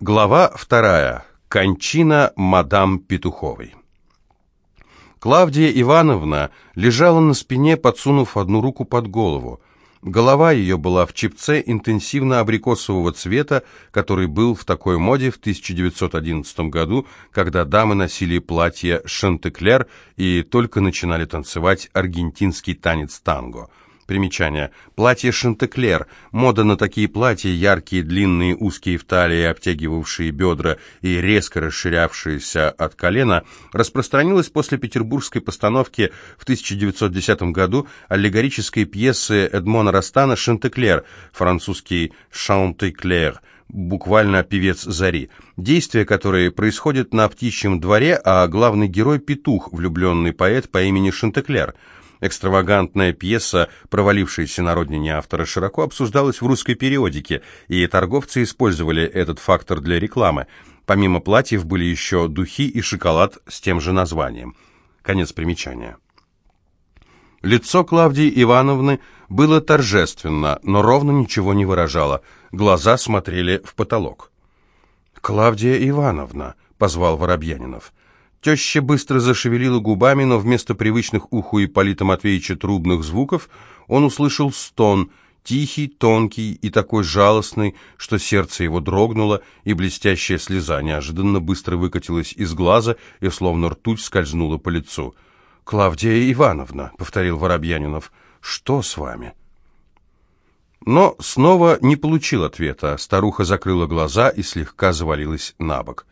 Глава вторая. Кончина мадам Петуховой. Клавдия Ивановна лежала на спине, подсунув одну руку под голову. Голова ее была в чипце интенсивно-абрикосового цвета, который был в такой моде в 1911 году, когда дамы носили платье шантеклер и только начинали танцевать аргентинский танец танго – Примечание. Платье Шантеклер. Мода на такие платья, яркие, длинные, узкие в талии, обтягивавшие бедра и резко расширявшиеся от колена, распространилась после петербургской постановки в 1910 году аллегорической пьесы Эдмона Растана «Шантеклер», французский «Шантеклер», буквально «певец зари», действие которое происходит на птичьем дворе, а главный герой – петух, влюбленный поэт по имени Шантеклер – Экстравагантная пьеса, провалившаяся на родине автора, широко обсуждалась в русской периодике, и торговцы использовали этот фактор для рекламы. Помимо платьев были еще духи и шоколад с тем же названием. Конец примечания. Лицо Клавдии Ивановны было торжественно, но ровно ничего не выражало. Глаза смотрели в потолок. «Клавдия Ивановна», — позвал Воробьянинов, — Теща быстро зашевелила губами, но вместо привычных уху Ипполита Матвеевича трубных звуков он услышал стон, тихий, тонкий и такой жалостный, что сердце его дрогнуло, и блестящая слеза неожиданно быстро выкатилась из глаза и словно ртуть скользнула по лицу. «Клавдия Ивановна», — повторил Воробьянинов, — «что с вами?» Но снова не получил ответа. Старуха закрыла глаза и слегка завалилась на бок.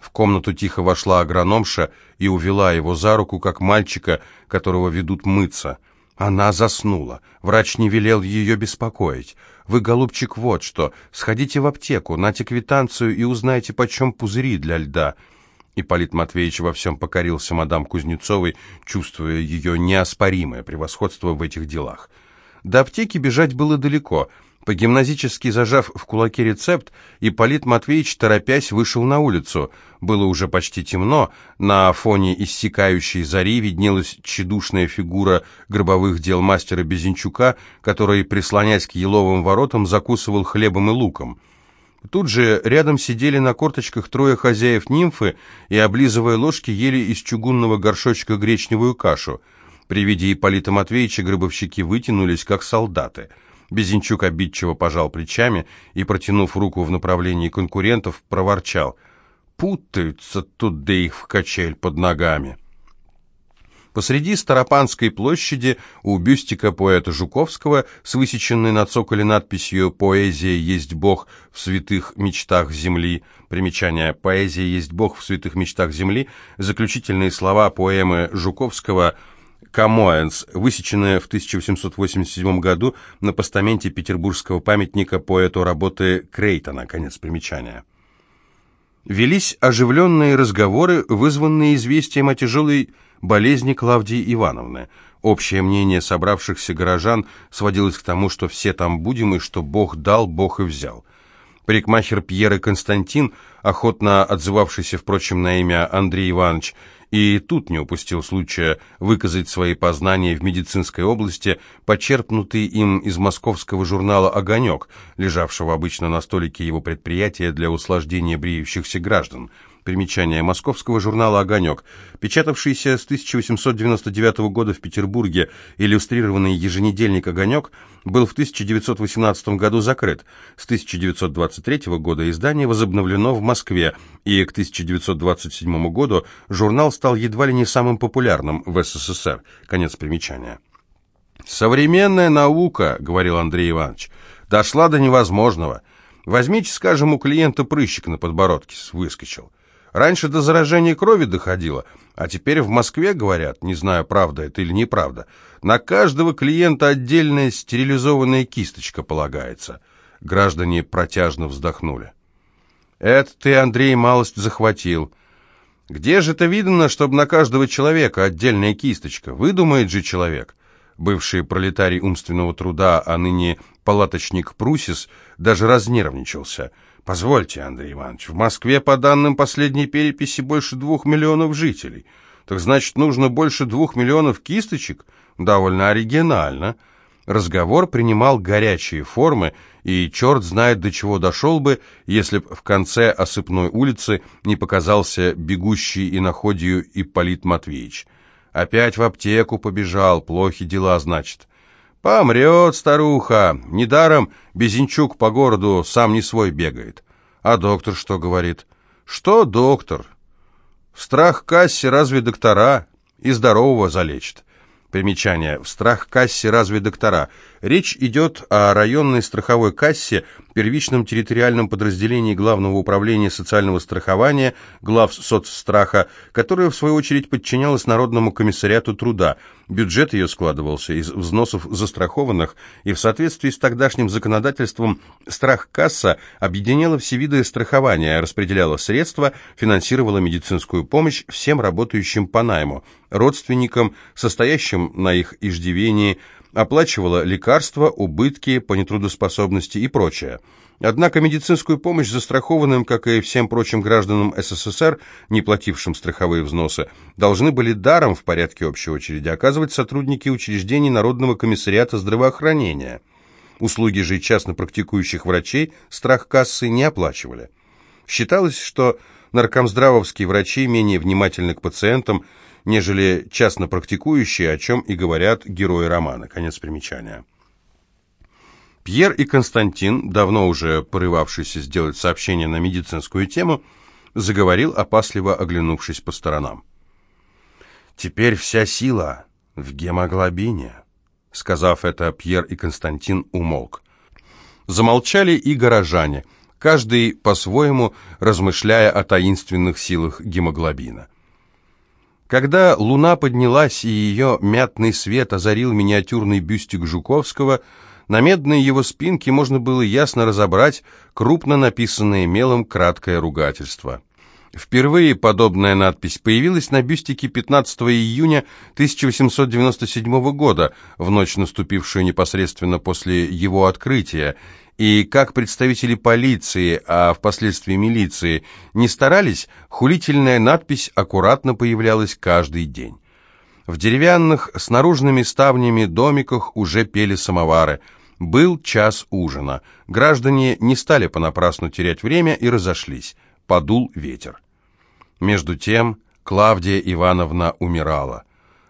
В комнату тихо вошла агрономша и увела его за руку, как мальчика, которого ведут мыться. Она заснула. Врач не велел ее беспокоить. «Вы, голубчик, вот что. Сходите в аптеку, нате квитанцию и узнайте, почем пузыри для льда». Ипполит Матвеевич во всем покорился мадам Кузнецовой, чувствуя ее неоспоримое превосходство в этих делах. До аптеки бежать было далеко — по-гимназически зажав в кулаке рецепт, Ипполит Матвеевич, торопясь, вышел на улицу. Было уже почти темно, на фоне иссякающей зари виднелась тщедушная фигура гробовых дел мастера Безенчука, который, прислонясь к еловым воротам, закусывал хлебом и луком. Тут же рядом сидели на корточках трое хозяев нимфы и, облизывая ложки, ели из чугунного горшочка гречневую кашу. При виде Ипполита Матвеевича гробовщики вытянулись, как солдаты – Безенчук обидчиво пожал плечами и, протянув руку в направлении конкурентов, проворчал. «Путаются тут да их в качель под ногами». Посреди Старопанской площади у бюстика поэта Жуковского с высеченной на цоколе надписью «Поэзия есть Бог в святых мечтах земли» примечание «Поэзия есть Бог в святых мечтах земли» заключительные слова поэмы Жуковского – Камоэнс, высеченная в 1887 году на постаменте петербургского памятника поэту работы Крейтона, конец примечания. Велись оживленные разговоры, вызванные известием о тяжелой болезни Клавдии Ивановны. Общее мнение собравшихся горожан сводилось к тому, что все там будем и что Бог дал, Бог и взял. Парикмахер Пьер и Константин, охотно отзывавшийся, впрочем, на имя Андрей Иванович, и тут не упустил случая выказать свои познания в медицинской области, почерпнутые им из московского журнала «Огонек», лежавшего обычно на столике его предприятия для услаждения бреющихся граждан – Примечание московского журнала «Огонек», печатавшийся с 1899 года в Петербурге, иллюстрированный еженедельник «Огонек», был в 1918 году закрыт. С 1923 года издание возобновлено в Москве, и к 1927 году журнал стал едва ли не самым популярным в СССР. Конец примечания. «Современная наука», — говорил Андрей Иванович, — «дошла до невозможного. Возьмите, скажем, у клиента прыщик на подбородке выскочил». Раньше до заражения крови доходило, а теперь в Москве говорят, не знаю, правда это или неправда, на каждого клиента отдельная стерилизованная кисточка полагается. Граждане протяжно вздохнули. Это ты, Андрей, малость захватил. Где же это видно, чтобы на каждого человека отдельная кисточка? Выдумает же человек. Бывший пролетарий умственного труда, а ныне палаточник Прусис, даже разнервничался – Позвольте, Андрей Иванович, в Москве, по данным последней переписи, больше двух миллионов жителей. Так значит, нужно больше двух миллионов кисточек? Довольно оригинально. Разговор принимал горячие формы, и черт знает до чего дошел бы, если б в конце осыпной улицы не показался бегущий и находию Ипполит Матвеевич. Опять в аптеку побежал, плохи дела, значит. Помрет старуха, недаром Безенчук по городу сам не свой бегает. А доктор что говорит? Что доктор? В страх кассе разве доктора? И здорового залечит. Примечание. В страх-кассе разве доктора? Речь идет о районной страховой кассе, первичном территориальном подразделении Главного управления социального страхования, глав соцстраха, которая в свою очередь подчинялась Народному комиссариату труда. Бюджет ее складывался из взносов застрахованных, и в соответствии с тогдашним законодательством страхкасса объединяла все виды страхования, распределяла средства, финансировала медицинскую помощь всем работающим по найму, родственникам, состоящим на их иждивении, оплачивала лекарства, убытки по нетрудоспособности и прочее. Однако медицинскую помощь застрахованным, как и всем прочим гражданам СССР, не платившим страховые взносы, должны были даром в порядке общей очереди оказывать сотрудники учреждений Народного комиссариата здравоохранения. Услуги же частно практикующих врачей страх кассы не оплачивали. Считалось, что наркомздравовские врачи менее внимательны к пациентам, нежели частно практикующие, о чем и говорят герои романа. Конец примечания. Пьер и Константин, давно уже порывавшиеся сделать сообщение на медицинскую тему, заговорил, опасливо оглянувшись по сторонам. «Теперь вся сила в гемоглобине», — сказав это, Пьер и Константин умолк. Замолчали и горожане, каждый по-своему размышляя о таинственных силах гемоглобина. Когда луна поднялась и ее мятный свет озарил миниатюрный бюстик Жуковского, на медной его спинке можно было ясно разобрать крупно написанное мелом краткое ругательство. Впервые подобная надпись появилась на бюстике 15 июня 1897 года, в ночь наступившую непосредственно после его открытия, и как представители полиции, а впоследствии милиции, не старались, хулительная надпись аккуратно появлялась каждый день. В деревянных с наружными ставнями домиках уже пели самовары. Был час ужина. Граждане не стали понапрасну терять время и разошлись. Подул ветер. Между тем Клавдия Ивановна умирала.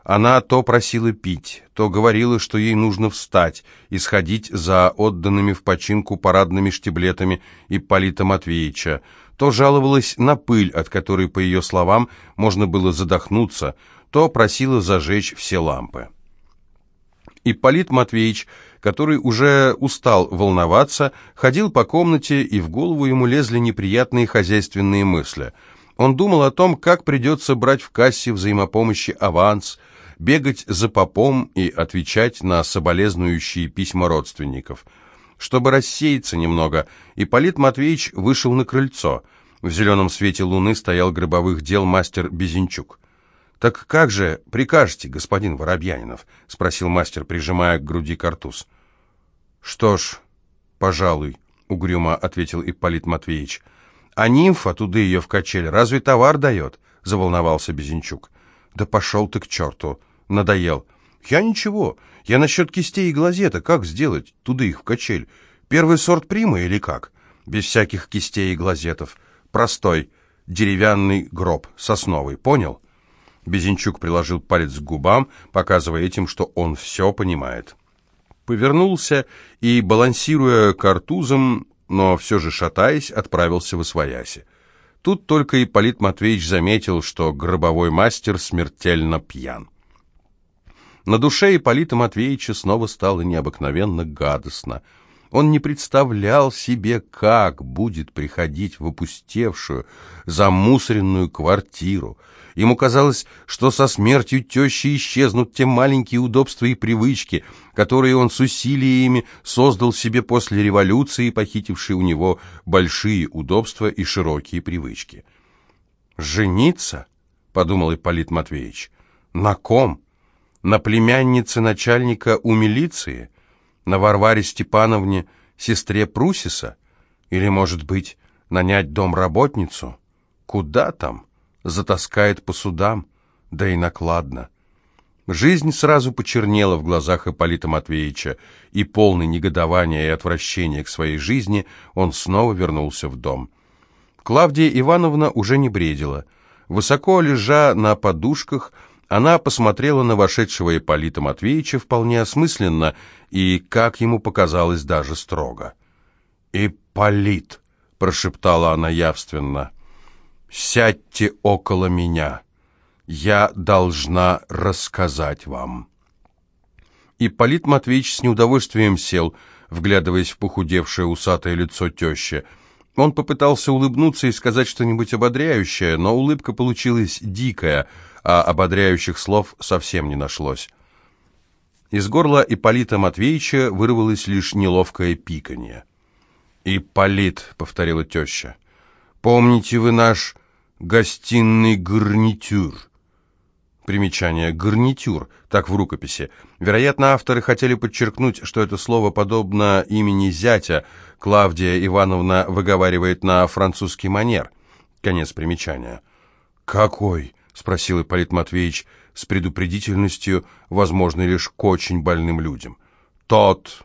Она то просила пить, то говорила, что ей нужно встать и сходить за отданными в починку парадными штиблетами Ипполита Матвеевича, то жаловалась на пыль, от которой, по ее словам, можно было задохнуться, то просила зажечь все лампы. Ипполит Матвеевич, который уже устал волноваться, ходил по комнате, и в голову ему лезли неприятные хозяйственные мысли. Он думал о том, как придется брать в кассе взаимопомощи аванс – бегать за попом и отвечать на соболезнующие письма родственников. Чтобы рассеяться немного, Ипполит Матвеевич вышел на крыльцо. В зеленом свете луны стоял гробовых дел мастер Безенчук. «Так как же прикажете, господин Воробьянинов?» — спросил мастер, прижимая к груди картуз. «Что ж, пожалуй», — угрюмо ответил Ипполит Матвеевич. «А нимфа, туда ее в качель, разве товар дает?» — заволновался Безенчук. «Да пошел ты к черту!» Надоел. Я ничего. Я насчет кистей и глазета. Как сделать? Туда их в качель. Первый сорт прима или как? Без всяких кистей и глазетов. Простой. Деревянный гроб. Сосновый. Понял? Безенчук приложил палец к губам, показывая этим, что он все понимает. Повернулся и, балансируя картузом, но все же шатаясь, отправился в Освояси. Тут только Ипполит Матвеевич заметил, что гробовой мастер смертельно пьян. На душе Ипполита Матвеевича снова стало необыкновенно гадостно. Он не представлял себе, как будет приходить в опустевшую, замусоренную квартиру. Ему казалось, что со смертью тещи исчезнут те маленькие удобства и привычки, которые он с усилиями создал себе после революции, похитившей у него большие удобства и широкие привычки. «Жениться?» — подумал Ипполит Матвеевич. «На ком?» На племяннице начальника у милиции, на Варваре Степановне, сестре Прусиса, или, может быть, нанять домработницу? Куда там? Затаскает по судам, да и накладно. Жизнь сразу почернела в глазах Ипполита Матвеевича, и полный негодования и отвращения к своей жизни он снова вернулся в дом. Клавдия Ивановна уже не бредила. Высоко лежа на подушках, она посмотрела на вошедшего Ипполита Матвеевича вполне осмысленно и, как ему показалось, даже строго. «Ипполит!» — прошептала она явственно. «Сядьте около меня. Я должна рассказать вам». Ипполит Матвеевич с неудовольствием сел, вглядываясь в похудевшее усатое лицо тещи — он попытался улыбнуться и сказать что-нибудь ободряющее, но улыбка получилась дикая, а ободряющих слов совсем не нашлось. Из горла Ипполита Матвеевича вырвалось лишь неловкое пиканье. «Ипполит», — повторила теща, — «помните вы наш гостиный гарнитюр?» Примечание «гарнитюр», так в рукописи. Вероятно, авторы хотели подчеркнуть, что это слово подобно имени зятя. Клавдия Ивановна выговаривает на французский манер. Конец примечания. «Какой?» — спросил Ипполит Матвеевич с предупредительностью, возможной лишь к очень больным людям. «Тот,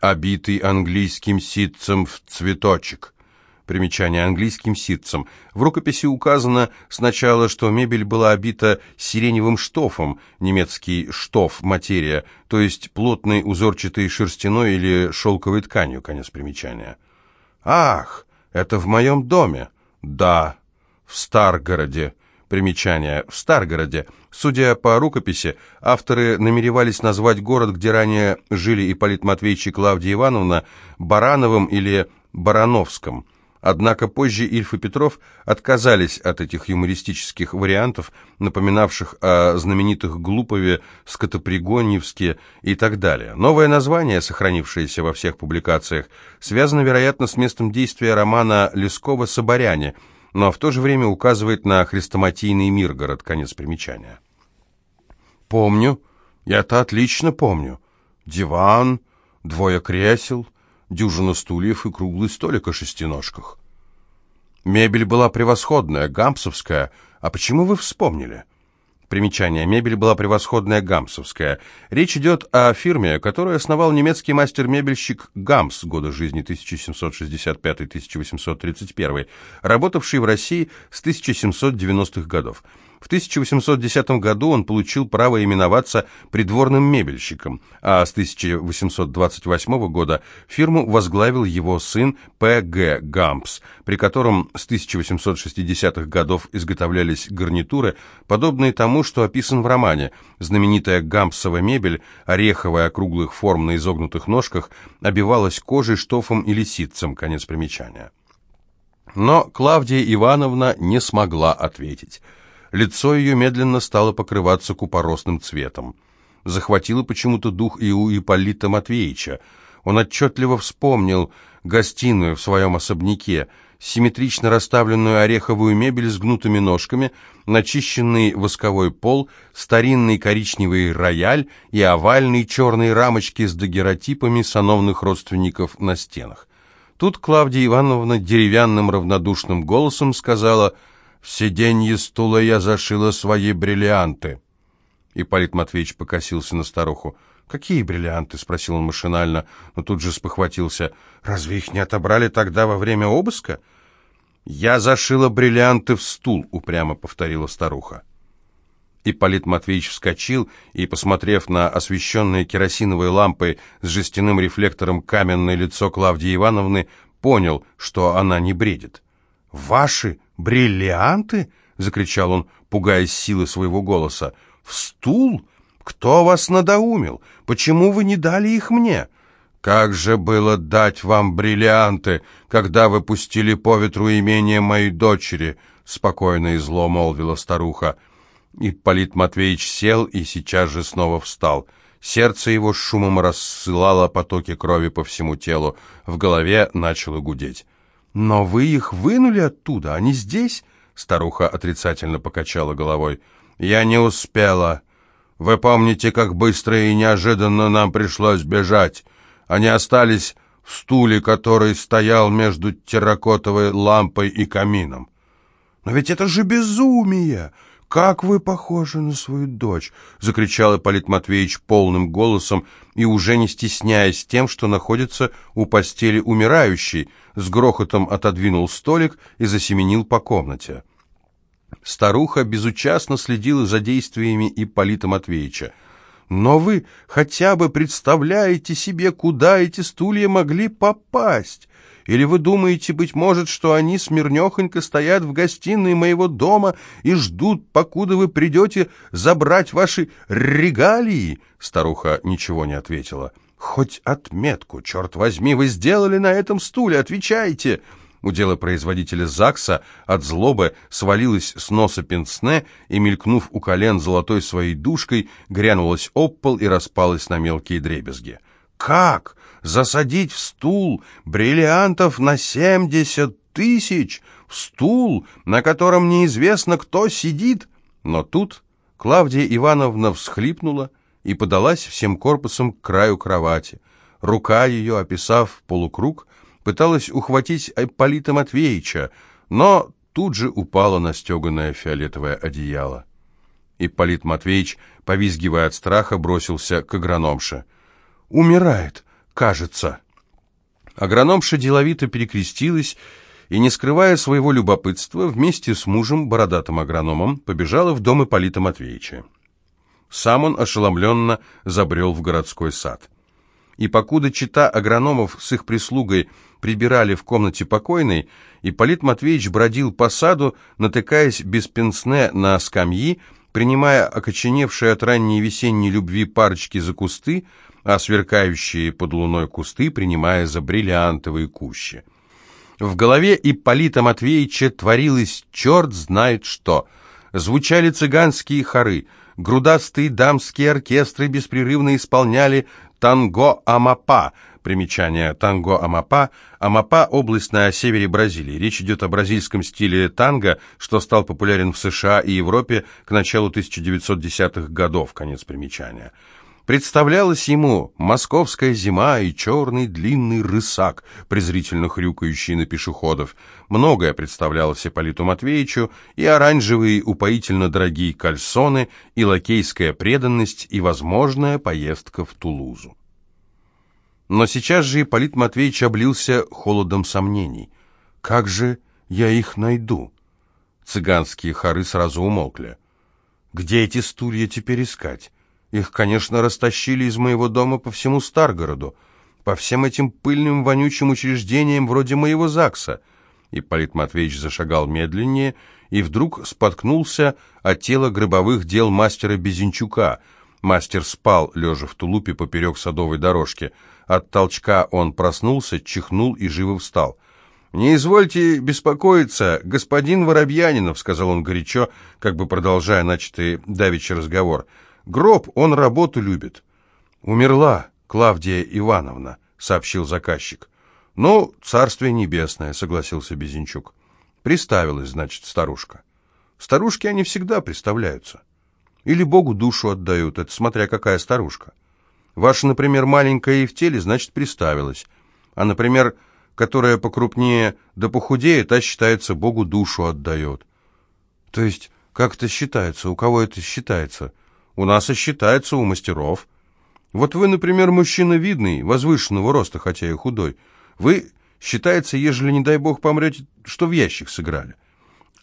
обитый английским ситцем в цветочек». Примечание английским ситцем. В рукописи указано сначала, что мебель была обита сиреневым штофом, немецкий штоф, материя, то есть плотной узорчатой шерстяной или шелковой тканью, конец примечания. «Ах, это в моем доме?» «Да, в Старгороде». Примечание. В Старгороде. Судя по рукописи, авторы намеревались назвать город, где ранее жили Ипполит Матвеевич и Клавдия Ивановна, Барановым или Барановском. Однако позже Ильф и Петров отказались от этих юмористических вариантов, напоминавших о знаменитых Глупове, Скотопригоньевске и так далее. Новое название, сохранившееся во всех публикациях, связано, вероятно, с местом действия романа Лескова «Соборяне», но в то же время указывает на хрестоматийный Миргород, конец примечания. «Помню, я-то отлично помню. Диван, двое кресел, дюжина стульев и круглый столик о шестиножках. Мебель была превосходная, гампсовская. А почему вы вспомнили? Примечание. Мебель была превосходная гамсовская. Речь идет о фирме, которую основал немецкий мастер-мебельщик Гамс, года жизни 1765-1831, работавший в России с 1790-х годов. В 1810 году он получил право именоваться придворным мебельщиком, а с 1828 года фирму возглавил его сын П.Г. Гампс, при котором с 1860-х годов изготовлялись гарнитуры, подобные тому, что описан в романе. Знаменитая гамбсовая мебель, ореховая округлых форм на изогнутых ножках, обивалась кожей, штофом или ситцем, конец примечания. Но Клавдия Ивановна не смогла ответить. Лицо ее медленно стало покрываться купоросным цветом. Захватило почему-то дух и у Ипполита Матвеевича. Он отчетливо вспомнил гостиную в своем особняке, симметрично расставленную ореховую мебель с гнутыми ножками, начищенный восковой пол, старинный коричневый рояль и овальные черные рамочки с дагеротипами сановных родственников на стенах. Тут Клавдия Ивановна деревянным равнодушным голосом сказала — в сиденье стула я зашила свои бриллианты. Ипполит Матвеевич покосился на старуху. «Какие бриллианты?» — спросил он машинально, но тут же спохватился. «Разве их не отобрали тогда во время обыска?» «Я зашила бриллианты в стул», — упрямо повторила старуха. Ипполит Матвеевич вскочил и, посмотрев на освещенное керосиновой лампой с жестяным рефлектором каменное лицо Клавдии Ивановны, понял, что она не бредит. «Ваши бриллианты?» — закричал он, пугаясь силы своего голоса. «В стул? Кто вас надоумил? Почему вы не дали их мне?» «Как же было дать вам бриллианты, когда вы пустили по ветру имение моей дочери?» — спокойно и зло молвила старуха. Ипполит Матвеевич сел и сейчас же снова встал. Сердце его шумом рассылало потоки крови по всему телу, в голове начало гудеть. «Но вы их вынули оттуда, они здесь?» Старуха отрицательно покачала головой. «Я не успела. Вы помните, как быстро и неожиданно нам пришлось бежать? Они остались в стуле, который стоял между терракотовой лампой и камином». «Но ведь это же безумие! «Как вы похожи на свою дочь!» — закричал Ипполит Матвеевич полным голосом и уже не стесняясь тем, что находится у постели умирающей, с грохотом отодвинул столик и засеменил по комнате. Старуха безучастно следила за действиями Ипполита Матвеевича. «Но вы хотя бы представляете себе, куда эти стулья могли попасть? Или вы думаете, быть может, что они смирнехонько стоят в гостиной моего дома и ждут, покуда вы придете забрать ваши регалии?» Старуха ничего не ответила. «Хоть отметку, черт возьми, вы сделали на этом стуле, отвечайте!» У делопроизводителя ЗАГСа от злобы свалилась с носа пенсне и, мелькнув у колен золотой своей душкой, грянулась об пол и распалась на мелкие дребезги. «Как? Засадить в стул бриллиантов на семьдесят тысяч? В стул, на котором неизвестно, кто сидит?» Но тут Клавдия Ивановна всхлипнула и подалась всем корпусом к краю кровати. Рука ее, описав полукруг, пыталась ухватить Ипполита Матвеевича, но тут же упала на стеганое фиолетовое одеяло. Ипполит Матвеевич, повизгивая от страха, бросился к агрономше. «Умирает, кажется». Агрономша деловито перекрестилась и, не скрывая своего любопытства, вместе с мужем, бородатым агрономом, побежала в дом Ипполита Матвеевича. Сам он ошеломленно забрел в городской сад. И покуда чита агрономов с их прислугой прибирали в комнате покойной, Ипполит Матвеевич бродил по саду, натыкаясь без пенсне на скамьи, принимая окоченевшие от ранней весенней любви парочки за кусты, а сверкающие под луной кусты принимая за бриллиантовые кущи. В голове Ипполита Матвеевича творилось черт знает что. Звучали цыганские хоры, грудастые дамские оркестры беспрерывно исполняли танго Амапа. Примечание танго Амапа. Амапа – область на севере Бразилии. Речь идет о бразильском стиле танго, что стал популярен в США и Европе к началу 1910-х годов. Конец примечания. Представлялась ему московская зима и черный длинный рысак, презрительно хрюкающий на пешеходов. Многое представлялось Ипполиту Матвеевичу, и оранжевые упоительно дорогие кальсоны, и лакейская преданность, и возможная поездка в Тулузу. Но сейчас же Ипполит Матвеевич облился холодом сомнений. «Как же я их найду?» Цыганские хоры сразу умолкли. «Где эти стулья теперь искать?» Их, конечно, растащили из моего дома по всему Старгороду, по всем этим пыльным вонючим учреждениям вроде моего ЗАГСа. Ипполит Матвеевич зашагал медленнее и вдруг споткнулся от тела гробовых дел мастера Безенчука. Мастер спал, лежа в тулупе поперек садовой дорожки. От толчка он проснулся, чихнул и живо встал. «Не извольте беспокоиться, господин Воробьянинов», — сказал он горячо, как бы продолжая начатый давичий разговор, — Гроб, он работу любит. Умерла Клавдия Ивановна, сообщил заказчик. Ну, царствие небесное, согласился Безенчук. Приставилась, значит, старушка. Старушки, они всегда представляются. Или Богу душу отдают, это смотря какая старушка. Ваша, например, маленькая и в теле, значит, приставилась. А, например, которая покрупнее да похудее, та считается Богу душу отдает. То есть, как это считается? У кого это считается? У нас и считается у мастеров. Вот вы, например, мужчина видный, возвышенного роста, хотя и худой. Вы, считается, ежели, не дай бог, помрете, что в ящик сыграли.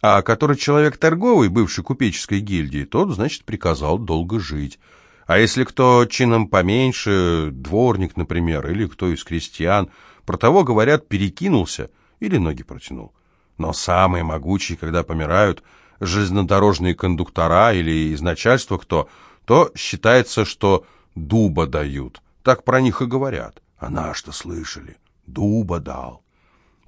А который человек торговый, бывший купеческой гильдии, тот, значит, приказал долго жить. А если кто чином поменьше, дворник, например, или кто из крестьян, про того, говорят, перекинулся или ноги протянул. Но самые могучие, когда помирают, железнодорожные кондуктора или из начальства кто, то считается, что дуба дают. Так про них и говорят. А наш-то слышали. Дуба дал.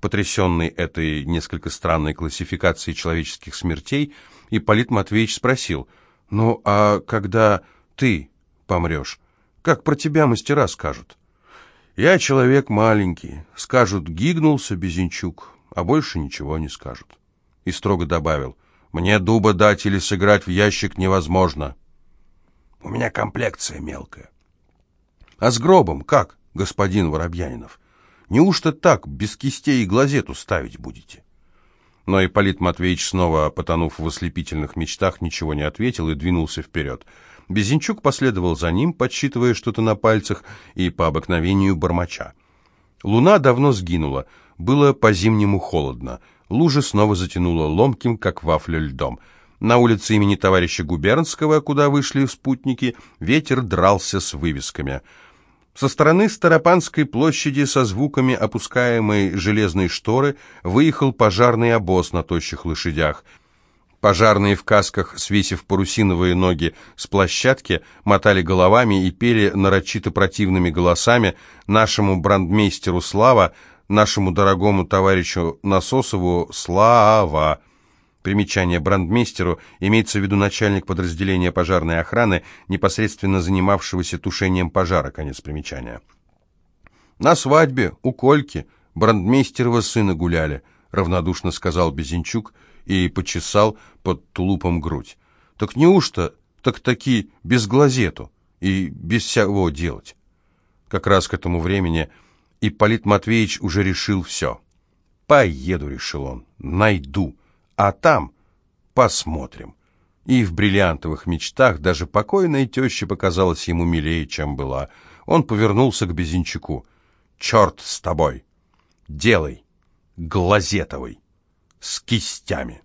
Потрясенный этой несколько странной классификацией человеческих смертей, Ипполит Матвеевич спросил, «Ну, а когда ты помрешь, как про тебя мастера скажут?» «Я человек маленький. Скажут, гигнулся Безенчук, а больше ничего не скажут». И строго добавил, мне дуба дать или сыграть в ящик невозможно. У меня комплекция мелкая. А с гробом как, господин Воробьянинов? Неужто так, без кистей и глазету ставить будете? Но Ипполит Матвеевич, снова потонув в ослепительных мечтах, ничего не ответил и двинулся вперед. Безенчук последовал за ним, подсчитывая что-то на пальцах и по обыкновению бормоча. Луна давно сгинула, было по-зимнему холодно. Лужа снова затянула ломким, как вафля льдом. На улице имени товарища Губернского, куда вышли спутники, ветер дрался с вывесками. Со стороны Старопанской площади со звуками опускаемой железной шторы выехал пожарный обоз на тощих лошадях. Пожарные в касках, свесив парусиновые ноги с площадки, мотали головами и пели нарочито противными голосами нашему брандмейстеру Слава, нашему дорогому товарищу Насосову Слава. Примечание брандмейстеру имеется в виду начальник подразделения пожарной охраны, непосредственно занимавшегося тушением пожара. Конец примечания. «На свадьбе, у Кольки, брандмейстерова сына гуляли», — равнодушно сказал Безенчук и почесал под тулупом грудь. «Так неужто так таки без глазету и без всего делать?» Как раз к этому времени Ипполит Матвеевич уже решил все. «Поеду», — решил он, — «найду, а там посмотрим». И в бриллиантовых мечтах даже покойная теща показалась ему милее, чем была. Он повернулся к Безенчуку. «Черт с тобой! Делай! Глазетовый! С кистями!»